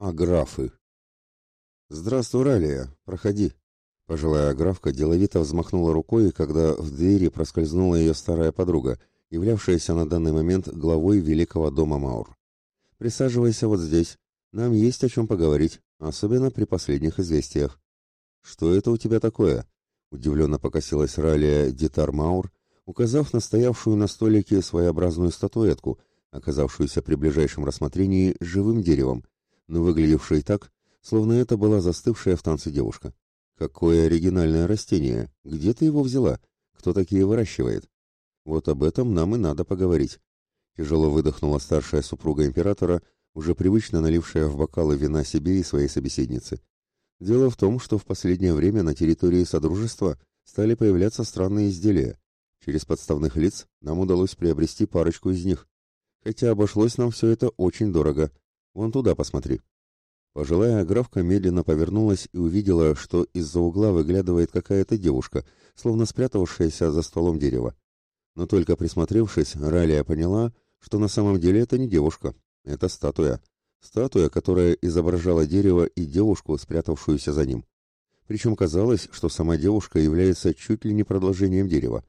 Аграфы. «Здравствуй, Ралия, проходи». Пожилая аграфка деловито взмахнула рукой, когда в двери проскользнула ее старая подруга, являвшаяся на данный момент главой великого дома Маур. «Присаживайся вот здесь. Нам есть о чем поговорить, особенно при последних известиях». «Что это у тебя такое?» — удивленно покосилась Ралия Дитар Маур, указав на стоявшую на столике своеобразную статуэтку, оказавшуюся при ближайшем рассмотрении живым деревом, но выглядевшей так, словно это была застывшая в танце девушка. Какое оригинальное растение! Где ты его взяла? Кто такие выращивает? Вот об этом нам и надо поговорить. Тяжело выдохнула старшая супруга императора, уже привычно налившая в бокалы вина себе и своей собеседнице. Дело в том, что в последнее время на территории Содружества стали появляться странные изделия. Через подставных лиц нам удалось приобрести парочку из них. Хотя обошлось нам все это очень дорого. Вон туда посмотри. Пожилая графка медленно повернулась и увидела, что из-за угла выглядывает какая-то девушка, словно спрятавшаяся за стволом дерева. Но только присмотревшись, Ралия поняла, что на самом деле это не девушка, это статуя. Статуя, которая изображала дерево и девушку, спрятавшуюся за ним. Причем казалось, что сама девушка является чуть ли не продолжением дерева.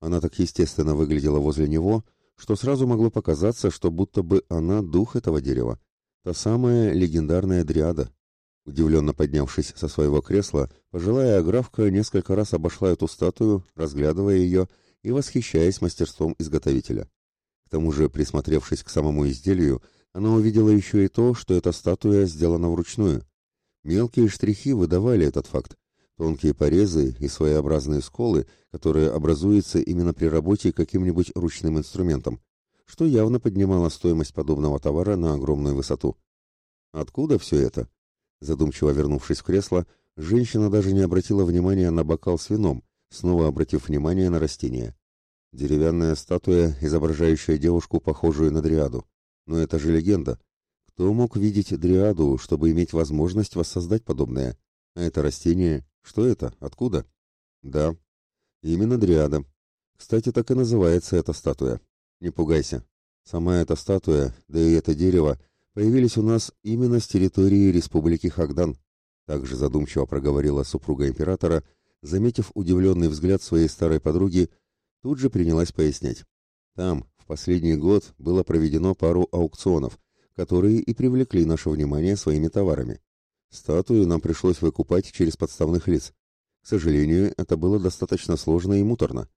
Она так естественно выглядела возле него, что сразу могло показаться, что будто бы она дух этого дерева. Та самая легендарная дриада. Удивленно поднявшись со своего кресла, пожилая аграфка несколько раз обошла эту статую, разглядывая ее и восхищаясь мастерством изготовителя. К тому же, присмотревшись к самому изделию, она увидела еще и то, что эта статуя сделана вручную. Мелкие штрихи выдавали этот факт. Тонкие порезы и своеобразные сколы, которые образуются именно при работе каким-нибудь ручным инструментом что явно поднимало стоимость подобного товара на огромную высоту. Откуда все это? Задумчиво вернувшись в кресло, женщина даже не обратила внимания на бокал с вином, снова обратив внимание на растение. Деревянная статуя, изображающая девушку, похожую на дриаду. Но это же легенда. Кто мог видеть дриаду, чтобы иметь возможность воссоздать подобное? А это растение? Что это? Откуда? Да, именно дриада. Кстати, так и называется эта статуя. Не пугайся. Сама эта статуя, да и это дерево, появились у нас именно с территории Республики Хагдан, также задумчиво проговорила супруга императора, заметив удивленный взгляд своей старой подруги, тут же принялась пояснять. Там в последний год было проведено пару аукционов, которые и привлекли наше внимание своими товарами. Статую нам пришлось выкупать через подставных лиц. К сожалению, это было достаточно сложно и муторно.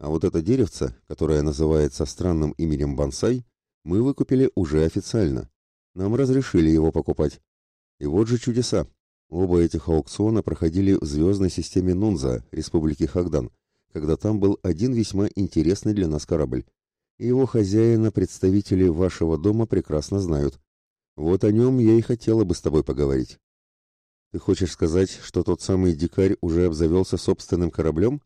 А вот это деревце, которое называется странным именем бонсай, мы выкупили уже официально. Нам разрешили его покупать. И вот же чудеса. Оба этих аукциона проходили в звездной системе Нунза, Республики Хагдан, когда там был один весьма интересный для нас корабль. И его хозяина представители вашего дома прекрасно знают. Вот о нем я и хотела бы с тобой поговорить. Ты хочешь сказать, что тот самый дикарь уже обзавелся собственным кораблем?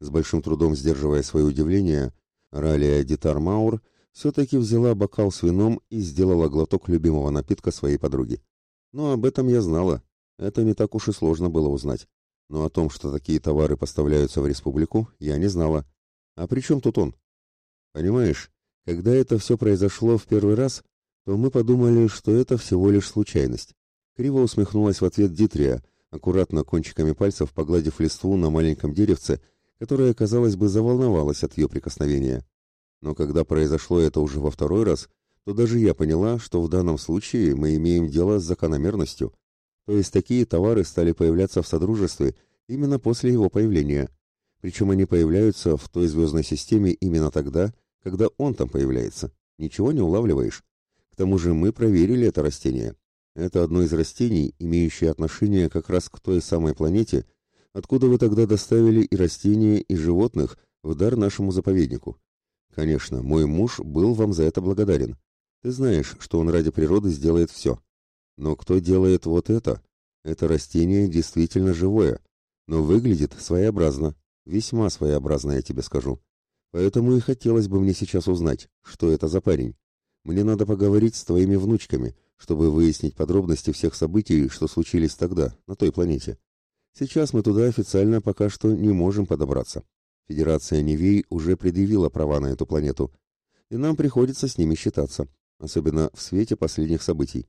С большим трудом сдерживая свое удивление, Ралия Дитар Маур все-таки взяла бокал с вином и сделала глоток любимого напитка своей подруги. Но об этом я знала. Это не так уж и сложно было узнать. Но о том, что такие товары поставляются в республику, я не знала. А при чем тут он? Понимаешь, когда это все произошло в первый раз, то мы подумали, что это всего лишь случайность. Криво усмехнулась в ответ Дитрия, аккуратно кончиками пальцев погладив листву на маленьком деревце которая, казалось бы, заволновалась от ее прикосновения. Но когда произошло это уже во второй раз, то даже я поняла, что в данном случае мы имеем дело с закономерностью. То есть такие товары стали появляться в Содружестве именно после его появления. Причем они появляются в той звездной системе именно тогда, когда он там появляется. Ничего не улавливаешь. К тому же мы проверили это растение. Это одно из растений, имеющее отношение как раз к той самой планете, Откуда вы тогда доставили и растения, и животных в дар нашему заповеднику? Конечно, мой муж был вам за это благодарен. Ты знаешь, что он ради природы сделает все. Но кто делает вот это? Это растение действительно живое, но выглядит своеобразно, весьма своеобразно, я тебе скажу. Поэтому и хотелось бы мне сейчас узнать, что это за парень. Мне надо поговорить с твоими внучками, чтобы выяснить подробности всех событий, что случились тогда, на той планете. Сейчас мы туда официально пока что не можем подобраться. Федерация Невей уже предъявила права на эту планету, и нам приходится с ними считаться, особенно в свете последних событий.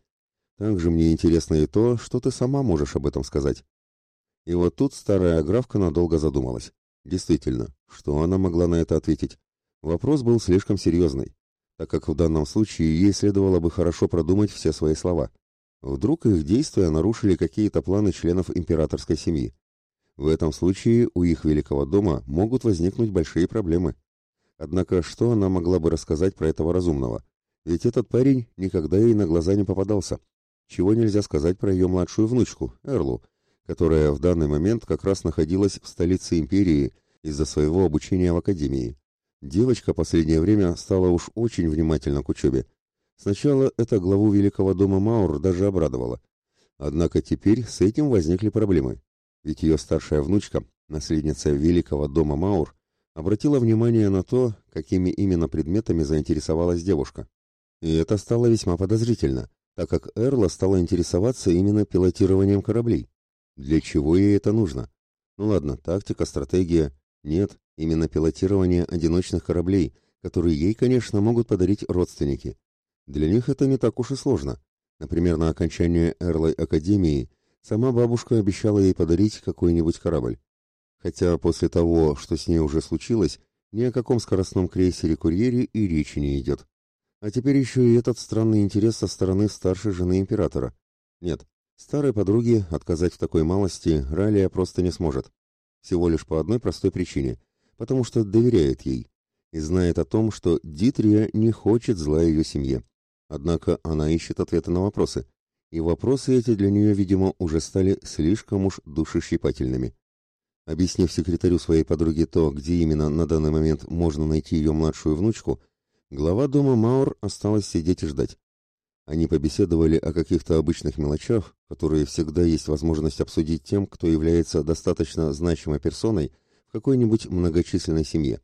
Также мне интересно и то, что ты сама можешь об этом сказать. И вот тут старая графка надолго задумалась. Действительно, что она могла на это ответить? Вопрос был слишком серьезный, так как в данном случае ей следовало бы хорошо продумать все свои слова. Вдруг их действия нарушили какие-то планы членов императорской семьи. В этом случае у их великого дома могут возникнуть большие проблемы. Однако что она могла бы рассказать про этого разумного? Ведь этот парень никогда ей на глаза не попадался. Чего нельзя сказать про ее младшую внучку, Эрлу, которая в данный момент как раз находилась в столице империи из-за своего обучения в академии. Девочка последнее время стала уж очень внимательна к учебе. Сначала это главу Великого дома Маур даже обрадовало. Однако теперь с этим возникли проблемы. Ведь ее старшая внучка, наследница Великого дома Маур, обратила внимание на то, какими именно предметами заинтересовалась девушка. И это стало весьма подозрительно, так как Эрла стала интересоваться именно пилотированием кораблей. Для чего ей это нужно? Ну ладно, тактика, стратегия. Нет, именно пилотирование одиночных кораблей, которые ей, конечно, могут подарить родственники. Для них это не так уж и сложно. Например, на окончание Эрлой Академии сама бабушка обещала ей подарить какой-нибудь корабль. Хотя после того, что с ней уже случилось, ни о каком скоростном крейсере-курьере и речи не идет. А теперь еще и этот странный интерес со стороны старшей жены императора. Нет, старой подруге отказать в такой малости Ралия просто не сможет. Всего лишь по одной простой причине. Потому что доверяет ей. И знает о том, что Дитрия не хочет зла ее семье. Однако она ищет ответы на вопросы. И вопросы эти для нее, видимо, уже стали слишком уж душещипательными. Объяснив секретарю своей подруги то, где именно на данный момент можно найти ее младшую внучку, глава дома Маур осталась сидеть и ждать. Они побеседовали о каких-то обычных мелочах, которые всегда есть возможность обсудить тем, кто является достаточно значимой персоной в какой-нибудь многочисленной семье.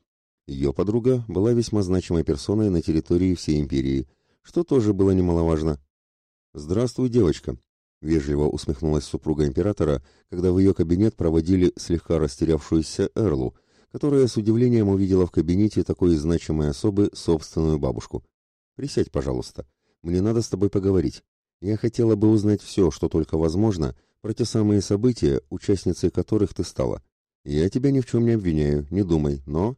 Ее подруга была весьма значимой персоной на территории всей империи, что тоже было немаловажно. «Здравствуй, девочка», Вежливо усмехнулась супруга императора, когда в ее кабинет проводили слегка растерявшуюся Эрлу, которая с удивлением увидела в кабинете такой значимой особы собственную бабушку. «Присядь, пожалуйста. Мне надо с тобой поговорить. Я хотела бы узнать все, что только возможно, про те самые события, участницей которых ты стала. Я тебя ни в чем не обвиняю, не думай, но...»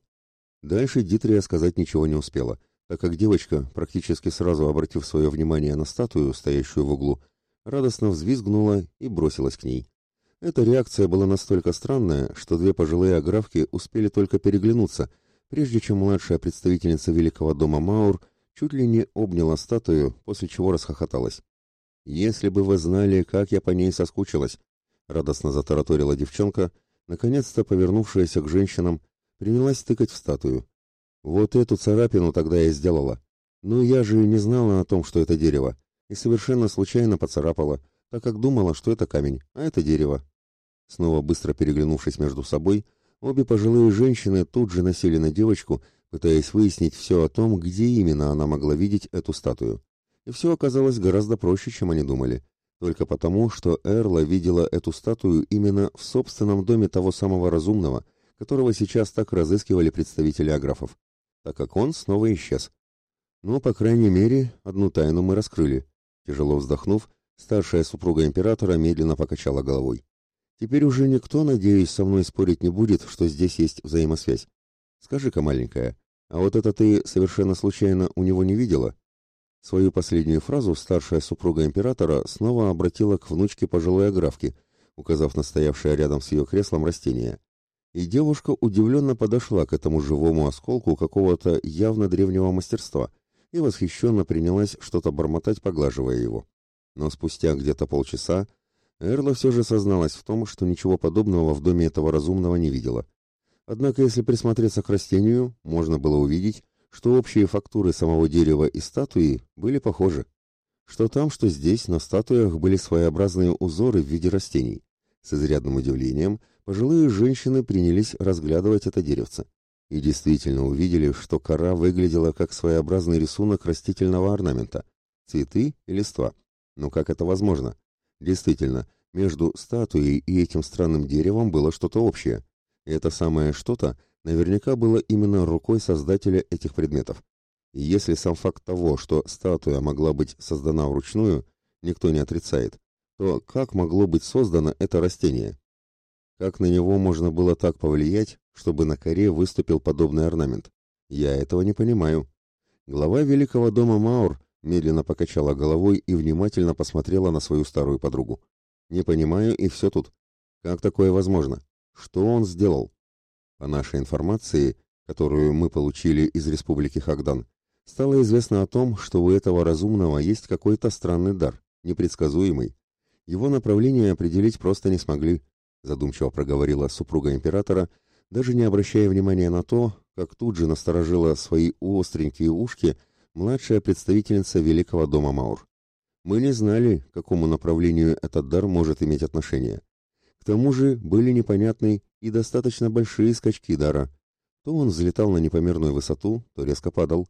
Дальше Дитрия сказать ничего не успела, так как девочка, практически сразу обратив свое внимание на статую, стоящую в углу, радостно взвизгнула и бросилась к ней. Эта реакция была настолько странная, что две пожилые аграфки успели только переглянуться, прежде чем младшая представительница Великого дома Маур чуть ли не обняла статую, после чего расхохоталась. «Если бы вы знали, как я по ней соскучилась!» — радостно затараторила девчонка, наконец-то повернувшаяся к женщинам, принялась тыкать в статую. «Вот эту царапину тогда я сделала. Но я же не знала о том, что это дерево и совершенно случайно поцарапала, так как думала, что это камень, а это дерево. Снова быстро переглянувшись между собой, обе пожилые женщины тут же насели на девочку, пытаясь выяснить все о том, где именно она могла видеть эту статую. И все оказалось гораздо проще, чем они думали. Только потому, что Эрла видела эту статую именно в собственном доме того самого разумного, которого сейчас так разыскивали представители аграфов, так как он снова исчез. Ну, по крайней мере, одну тайну мы раскрыли. Тяжело вздохнув, старшая супруга императора медленно покачала головой. Теперь уже никто, надеюсь, со мной спорить не будет, что здесь есть взаимосвязь. Скажи-ка, маленькая, а вот это ты совершенно случайно у него не видела? Свою последнюю фразу старшая супруга императора снова обратила к внучке пожилой аграфки, указав на стоявшее рядом с ее креслом растение. И девушка удивленно подошла к этому живому осколку какого-то явно древнего мастерства, и восхищенно принялась что-то бормотать, поглаживая его. Но спустя где-то полчаса Эрла все же созналась в том, что ничего подобного в доме этого разумного не видела. Однако, если присмотреться к растению, можно было увидеть, что общие фактуры самого дерева и статуи были похожи. Что там, что здесь, на статуях были своеобразные узоры в виде растений. С изрядным удивлением пожилые женщины принялись разглядывать это деревце и действительно увидели, что кора выглядела как своеобразный рисунок растительного орнамента, цветы и листва. Но как это возможно? Действительно, между статуей и этим странным деревом было что-то общее. И это самое что-то наверняка было именно рукой создателя этих предметов. И если сам факт того, что статуя могла быть создана вручную, никто не отрицает, то как могло быть создано это растение? Как на него можно было так повлиять, чтобы на коре выступил подобный орнамент? Я этого не понимаю. Глава Великого дома Маур медленно покачала головой и внимательно посмотрела на свою старую подругу. Не понимаю, и все тут. Как такое возможно? Что он сделал? По нашей информации, которую мы получили из Республики Хагдан, стало известно о том, что у этого разумного есть какой-то странный дар, непредсказуемый. Его направление определить просто не смогли, задумчиво проговорила супруга императора, даже не обращая внимания на то, как тут же насторожила свои остренькие ушки младшая представительница Великого дома Маур. Мы не знали, к какому направлению этот дар может иметь отношение. К тому же были непонятны и достаточно большие скачки дара. То он взлетал на непомерную высоту, то резко падал.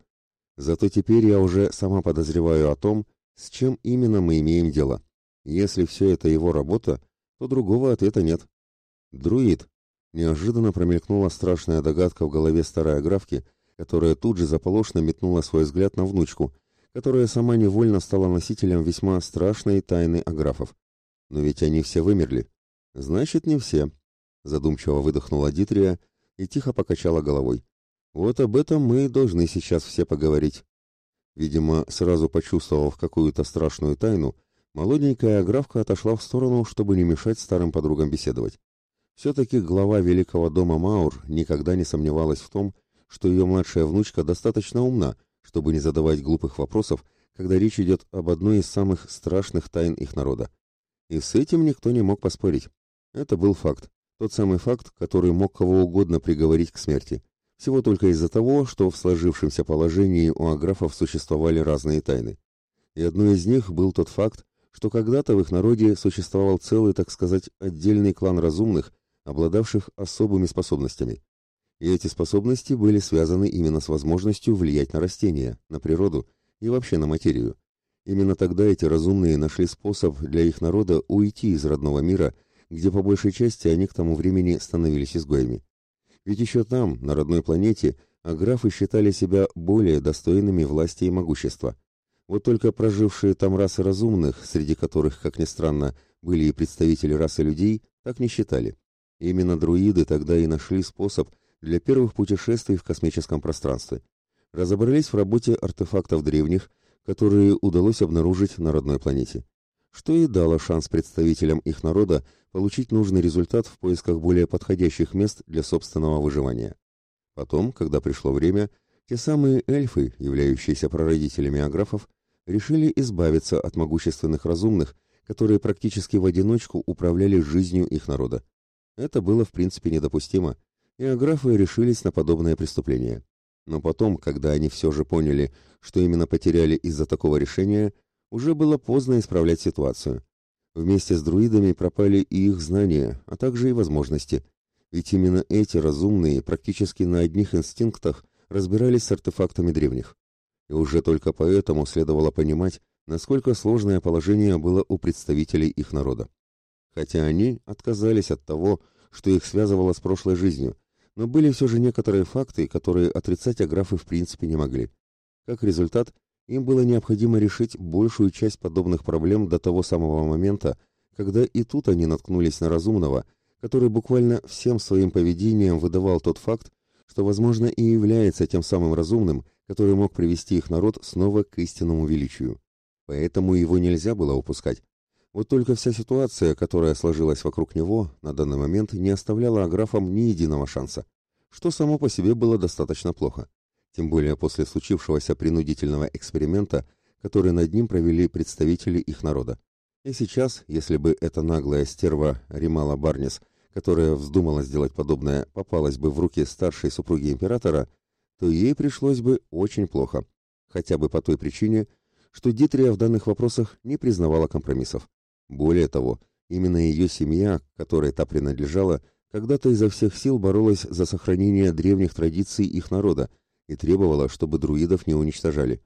Зато теперь я уже сама подозреваю о том, с чем именно мы имеем дело. Если все это его работа, то другого ответа нет. Друид. Неожиданно промелькнула страшная догадка в голове старой графки, которая тут же заполошно метнула свой взгляд на внучку, которая сама невольно стала носителем весьма страшной тайны аграфов. Но ведь они все вымерли. Значит, не все. Задумчиво выдохнула Дитрия и тихо покачала головой. Вот об этом мы и должны сейчас все поговорить. Видимо, сразу почувствовав какую-то страшную тайну, молоденькая аграфка отошла в сторону, чтобы не мешать старым подругам беседовать. Все-таки глава великого дома Маур никогда не сомневалась в том, что ее младшая внучка достаточно умна, чтобы не задавать глупых вопросов, когда речь идет об одной из самых страшных тайн их народа. И с этим никто не мог поспорить. Это был факт. Тот самый факт, который мог кого угодно приговорить к смерти. Всего только из-за того, что в сложившемся положении у аграфов существовали разные тайны. И одной из них был тот факт, что когда-то в их народе существовал целый, так сказать, отдельный клан разумных, обладавших особыми способностями. И эти способности были связаны именно с возможностью влиять на растения, на природу и вообще на материю. Именно тогда эти разумные нашли способ для их народа уйти из родного мира, где по большей части они к тому времени становились изгоями. Ведь еще там, на родной планете, аграфы считали себя более достойными власти и могущества. Вот только прожившие там расы разумных, среди которых, как ни странно, были и представители расы людей, так не считали. Именно друиды тогда и нашли способ для первых путешествий в космическом пространстве. Разобрались в работе артефактов древних, которые удалось обнаружить на родной планете. Что и дало шанс представителям их народа получить нужный результат в поисках более подходящих мест для собственного выживания. Потом, когда пришло время, те самые эльфы, являющиеся прародителями аграфов, решили избавиться от могущественных разумных, которые практически в одиночку управляли жизнью их народа. Это было в принципе недопустимо, и аграфы решились на подобное преступление. Но потом, когда они все же поняли, что именно потеряли из-за такого решения, уже было поздно исправлять ситуацию. Вместе с друидами пропали и их знания, а также и возможности. Ведь именно эти разумные практически на одних инстинктах разбирались с артефактами древних. И уже только поэтому следовало понимать, насколько сложное положение было у представителей их народа. Хотя они отказались от того, что их связывало с прошлой жизнью, но были все же некоторые факты, которые отрицать аграфы в принципе не могли. Как результат, им было необходимо решить большую часть подобных проблем до того самого момента, когда и тут они наткнулись на разумного, который буквально всем своим поведением выдавал тот факт, что, возможно, и является тем самым разумным, который мог привести их народ снова к истинному величию. Поэтому его нельзя было упускать. Вот только вся ситуация, которая сложилась вокруг него, на данный момент не оставляла аграфам ни единого шанса, что само по себе было достаточно плохо. Тем более после случившегося принудительного эксперимента, который над ним провели представители их народа. И сейчас, если бы эта наглая стерва Римала Барнис, которая вздумала сделать подобное, попалась бы в руки старшей супруги императора, то ей пришлось бы очень плохо. Хотя бы по той причине, что Дитрия в данных вопросах не признавала компромиссов. Более того, именно ее семья, которой та принадлежала, когда-то изо всех сил боролась за сохранение древних традиций их народа и требовала, чтобы друидов не уничтожали.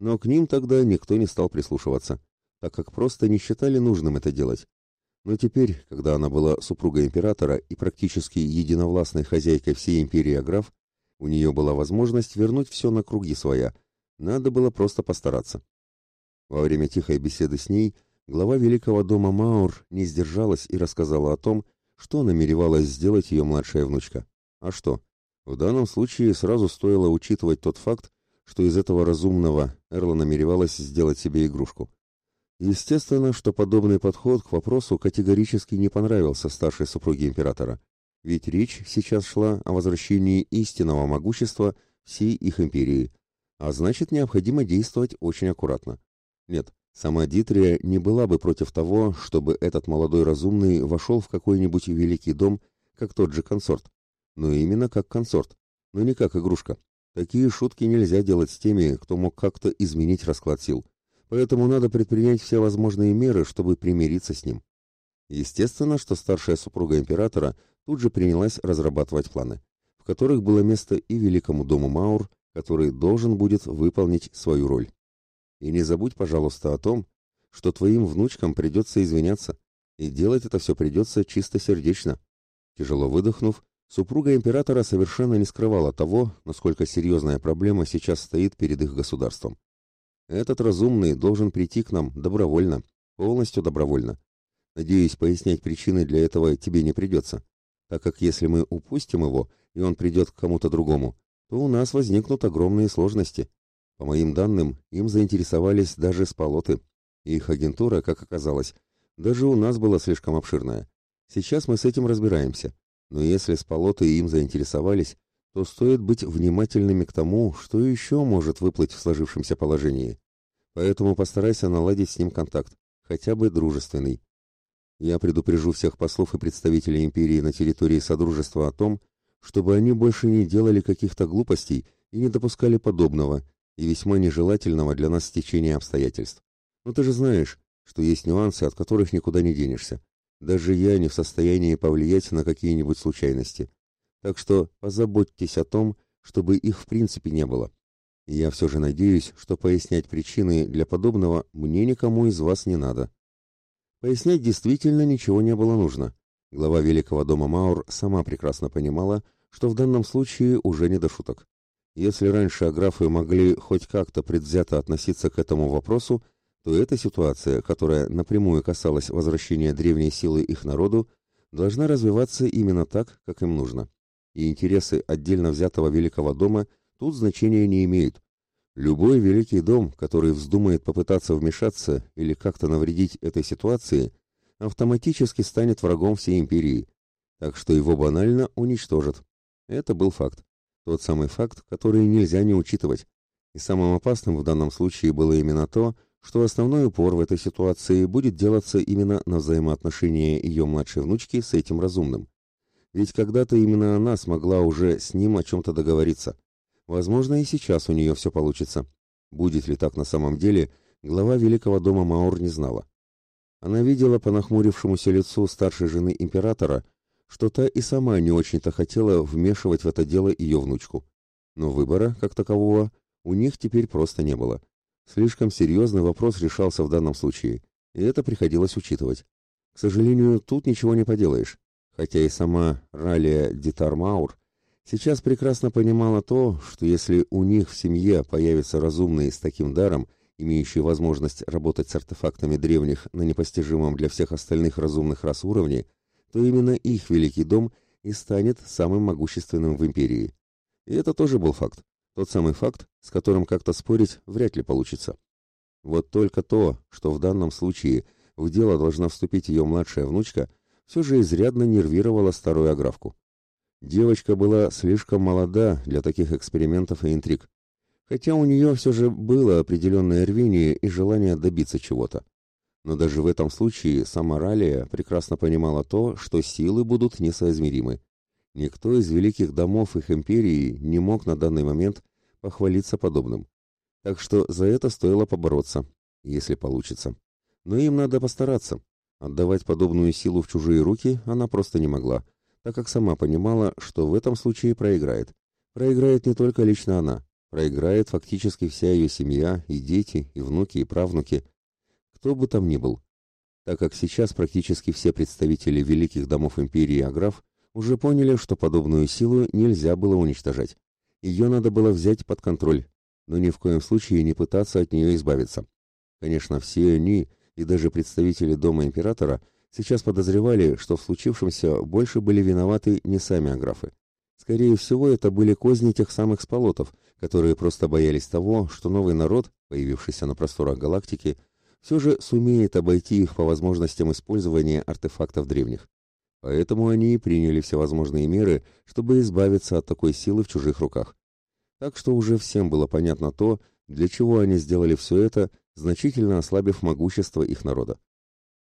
Но к ним тогда никто не стал прислушиваться, так как просто не считали нужным это делать. Но теперь, когда она была супругой императора и практически единовластной хозяйкой всей империи Аграф, у нее была возможность вернуть все на круги своя. Надо было просто постараться. Во время тихой беседы с ней глава Великого дома Маур не сдержалась и рассказала о том, что намеревалась сделать ее младшая внучка. А что? В данном случае сразу стоило учитывать тот факт, что из этого разумного Эрла намеревалась сделать себе игрушку. Естественно, что подобный подход к вопросу категорически не понравился старшей супруге императора, ведь речь сейчас шла о возвращении истинного могущества всей их империи, а значит необходимо действовать очень аккуратно. Нет, сама Дитрия не была бы против того, чтобы этот молодой разумный вошел в какой-нибудь великий дом, как тот же консорт, но именно как консорт, но не как игрушка. Такие шутки нельзя делать с теми, кто мог как-то изменить расклад сил. Поэтому надо предпринять все возможные меры, чтобы примириться с ним. Естественно, что старшая супруга императора тут же принялась разрабатывать планы, в которых было место и великому дому Маур, который должен будет выполнить свою роль. И не забудь, пожалуйста, о том, что твоим внучкам придется извиняться, и делать это все придется чисто сердечно. Тяжело выдохнув, Супруга императора совершенно не скрывала того, насколько серьезная проблема сейчас стоит перед их государством. Этот разумный должен прийти к нам добровольно, полностью добровольно. Надеюсь, пояснять причины для этого тебе не придется, так как если мы упустим его, и он придет к кому-то другому, то у нас возникнут огромные сложности. По моим данным, им заинтересовались даже спалоты. Их агентура, как оказалось, даже у нас была слишком обширная. Сейчас мы с этим разбираемся. Но если спалоты им заинтересовались, то стоит быть внимательными к тому, что еще может выплыть в сложившемся положении. Поэтому постарайся наладить с ним контакт, хотя бы дружественный. Я предупрежу всех послов и представителей империи на территории Содружества о том, чтобы они больше не делали каких-то глупостей и не допускали подобного и весьма нежелательного для нас стечения обстоятельств. Но ты же знаешь, что есть нюансы, от которых никуда не денешься. Даже я не в состоянии повлиять на какие-нибудь случайности. Так что позаботьтесь о том, чтобы их в принципе не было. Я все же надеюсь, что пояснять причины для подобного мне никому из вас не надо. Пояснять действительно ничего не было нужно. Глава Великого дома Маур сама прекрасно понимала, что в данном случае уже не до шуток. Если раньше аграфы могли хоть как-то предвзято относиться к этому вопросу, то эта ситуация, которая напрямую касалась возвращения древней силы их народу, должна развиваться именно так, как им нужно. И интересы отдельно взятого Великого дома тут значения не имеют. Любой Великий дом, который вздумает попытаться вмешаться или как-то навредить этой ситуации, автоматически станет врагом всей империи, так что его банально уничтожат. Это был факт. Тот самый факт, который нельзя не учитывать. И самым опасным в данном случае было именно то, что основной упор в этой ситуации будет делаться именно на взаимоотношения ее младшей внучки с этим разумным. Ведь когда-то именно она смогла уже с ним о чем-то договориться. Возможно, и сейчас у нее все получится. Будет ли так на самом деле, глава Великого дома Маур не знала. Она видела по нахмурившемуся лицу старшей жены императора, что та и сама не очень-то хотела вмешивать в это дело ее внучку. Но выбора, как такового, у них теперь просто не было. Слишком серьезный вопрос решался в данном случае, и это приходилось учитывать. К сожалению, тут ничего не поделаешь, хотя и сама Ралия Дитармаур сейчас прекрасно понимала то, что если у них в семье появится разумный с таким даром, имеющий возможность работать с артефактами древних на непостижимом для всех остальных разумных рас уровне, то именно их великий дом и станет самым могущественным в империи. И это тоже был факт. Тот самый факт, с которым как-то спорить вряд ли получится. Вот только то, что в данном случае в дело должна вступить ее младшая внучка, все же изрядно нервировало старую аграфку. Девочка была слишком молода для таких экспериментов и интриг, хотя у нее все же было определенное рвение и желание добиться чего-то. Но даже в этом случае сама Ралия прекрасно понимала то, что силы будут несоизмеримы. Никто из великих домов их империи не мог на данный момент похвалиться подобным. Так что за это стоило побороться, если получится. Но им надо постараться. Отдавать подобную силу в чужие руки она просто не могла, так как сама понимала, что в этом случае проиграет. Проиграет не только лично она, проиграет фактически вся ее семья, и дети, и внуки, и правнуки, кто бы там ни был. Так как сейчас практически все представители великих домов империи Аграф уже поняли, что подобную силу нельзя было уничтожать. Ее надо было взять под контроль, но ни в коем случае не пытаться от нее избавиться. Конечно, все они, и даже представители Дома Императора, сейчас подозревали, что в случившемся больше были виноваты не сами аграфы. Скорее всего, это были козни тех самых сполотов, которые просто боялись того, что новый народ, появившийся на просторах галактики, все же сумеет обойти их по возможностям использования артефактов древних. Поэтому они и приняли всевозможные меры, чтобы избавиться от такой силы в чужих руках. Так что уже всем было понятно то, для чего они сделали все это, значительно ослабив могущество их народа.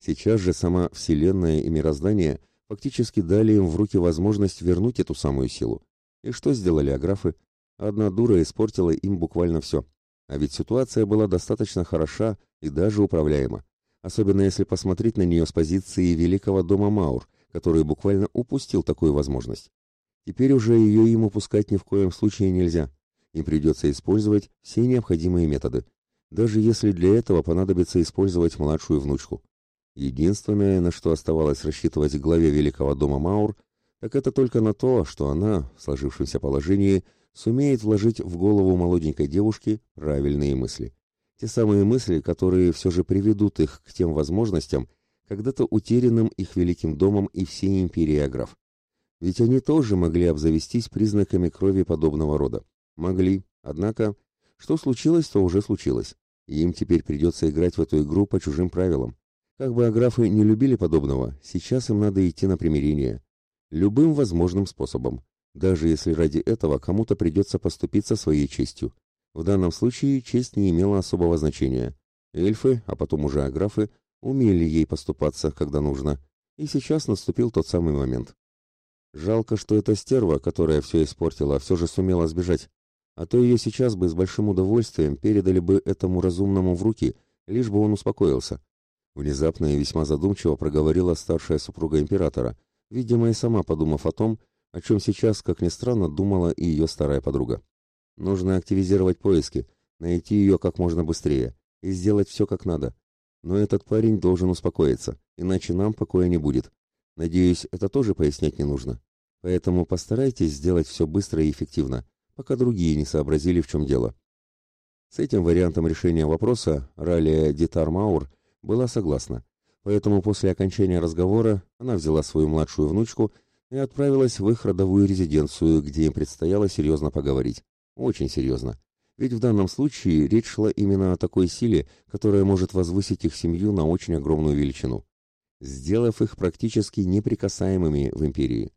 Сейчас же сама Вселенная и мироздание фактически дали им в руки возможность вернуть эту самую силу. И что сделали аграфы? Одна дура испортила им буквально все. А ведь ситуация была достаточно хороша и даже управляема. Особенно если посмотреть на нее с позиции великого дома Маур, который буквально упустил такую возможность. Теперь уже ее им упускать ни в коем случае нельзя. Им придется использовать все необходимые методы, даже если для этого понадобится использовать младшую внучку. Единственное, на что оставалось рассчитывать главе Великого дома Маур, так это только на то, что она, в сложившемся положении, сумеет вложить в голову молоденькой девушки правильные мысли. Те самые мысли, которые все же приведут их к тем возможностям, когда-то утерянным их великим домом и всей империей Аграф. Ведь они тоже могли обзавестись признаками крови подобного рода. Могли, однако, что случилось, то уже случилось. И им теперь придется играть в эту игру по чужим правилам. Как бы аграфы не любили подобного, сейчас им надо идти на примирение. Любым возможным способом. Даже если ради этого кому-то придется поступиться своей честью. В данном случае честь не имела особого значения. Эльфы, а потом уже аграфы, умели ей поступаться, когда нужно. И сейчас наступил тот самый момент. Жалко, что эта стерва, которая все испортила, все же сумела сбежать. А то ее сейчас бы с большим удовольствием передали бы этому разумному в руки, лишь бы он успокоился. Внезапно и весьма задумчиво проговорила старшая супруга императора, видимо и сама подумав о том, о чем сейчас, как ни странно, думала и ее старая подруга. Нужно активизировать поиски, найти ее как можно быстрее и сделать все как надо. Но этот парень должен успокоиться, иначе нам покоя не будет. Надеюсь, это тоже пояснять не нужно. Поэтому постарайтесь сделать все быстро и эффективно, пока другие не сообразили, в чем дело. С этим вариантом решения вопроса Ралия Дитар Маур была согласна, поэтому после окончания разговора она взяла свою младшую внучку и отправилась в их родовую резиденцию, где им предстояло серьезно поговорить. Очень серьезно. Ведь в данном случае речь шла именно о такой силе, которая может возвысить их семью на очень огромную величину, сделав их практически неприкасаемыми в империи.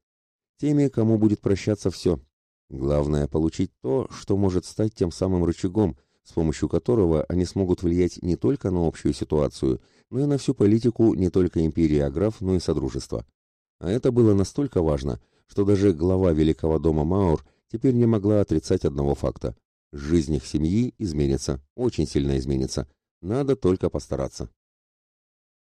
Теми, кому будет прощаться все. Главное – получить то, что может стать тем самым рычагом – с помощью которого они смогут влиять не только на общую ситуацию, но и на всю политику не только империи Аграф, но и Содружества. А это было настолько важно, что даже глава Великого дома Маур теперь не могла отрицать одного факта. Жизнь их семьи изменится, очень сильно изменится. Надо только постараться.